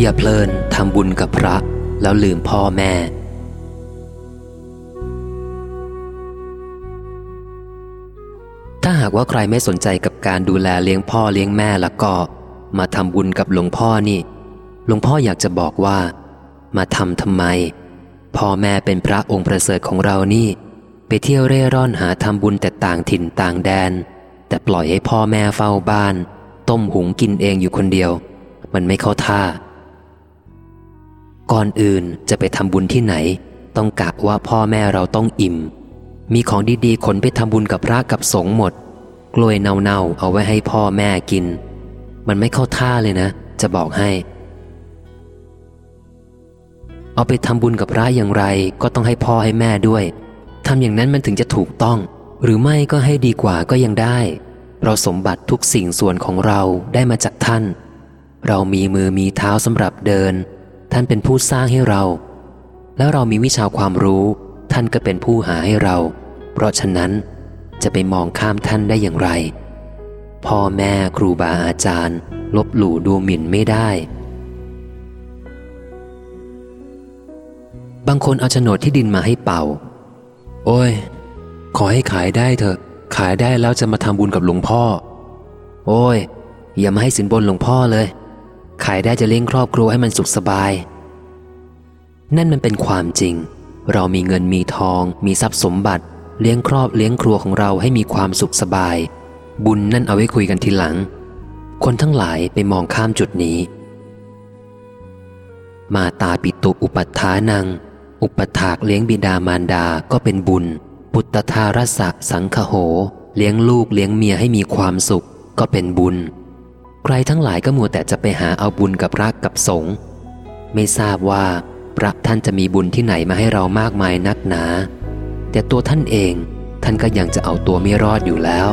อย่าเพลินทำบุญกับพระแล้วลืมพ่อแม่ ถ้าหากว่าใครไม่สนใจกับการดูแลเลี้ยงพ่อเลี้ยงแม่แล้วก็มาทำบุญกับหลวงพ่อนี่ หลวงพ่ออยากจะบอกว่า มาทำทำไม พ่อแม่เป็นพระองค์ประเสริฐของเรานี่ ไปเที่ยวเร่ร่อนหาทำบุญแต่ต่างถิ่นต่างแดน แต่ปล่อยให้พ่อแม่เฝ้าบ้าน ต้มหุงกินเองอยู่คนเดียว มันไม่เข้าท่า ก่อนอื่นจะไปทำบุญที่ไหน ต้องกะว่าพ่อแม่เราต้องอิ่ม มีของดีๆขนไปทำบุญกับพระกับสงฆ์หมด กล้วยเน่าๆเอาไว้ให้พ่อแม่กิน มันไม่เข้าท่าเลยนะ จะบอกให้ เอาไปทำบุญกับพระอย่างไรก็ต้องให้พ่อให้แม่ด้วยทำอย่างนั้นมันถึงจะถูกต้อง หรือไม่ก็ให้ดีกว่าก็ยังได้ เราสมบัติทุกสิ่งส่วนของเราได้มาจากท่าน เรามีมือมีเท้าสำหรับเดิน ท่านเป็นผู้สร้างให้เรา แล้วเรามีวิชาความรู้ ท่านก็เป็นผู้หาให้เรา เพราะฉะนั้นจะไปมองข้ามท่านได้อย่างไร พ่อแม่ครูบาอาจารย์ ลบหลู่ดูหมิ่นไม่ได้ บางคนเอาโฉนดที่ดินมาให้เป่า โอ้ย ขอให้ขายได้เถอะ ขายได้แล้วจะมาทำบุญกับหลวงพ่อ โอ้ย อย่ามาให้สินบนหลวงพ่อเลย ขายได้จะเลี้ยงครอบครัวให้มันสุขสบาย นั่นมันเป็นความจริง เรามีเงินมีทอง มีทรัพย์สมบัติ เลี้ยงครอบเลี้ยงครัวของเราให้มีความสุขสบาย บุญนั่นเอาไว้คุยกันทีหลัง คนทั้งหลายไปมองข้ามจุดนี้ มาตาปิตุอุปัฏฐานัง อุปถากเลี้ยงบิดามารดาก็เป็นบุญ ปุตตทารสะสังคโห เลี้ยงลูกเลี้ยงเมียให้มีความสุขก็เป็นบุญ ใครทั้งหลายก็มัวแต่จะไปหาเอาบุญกับรักกับสงฆ์ไม่ทราบว่าพระท่านจะมีบุญที่ไหนมาให้เรามากมายนักหนา แต่ตัวท่านเองท่านก็ยังจะเอาตัวไม่รอดอยู่แล้ว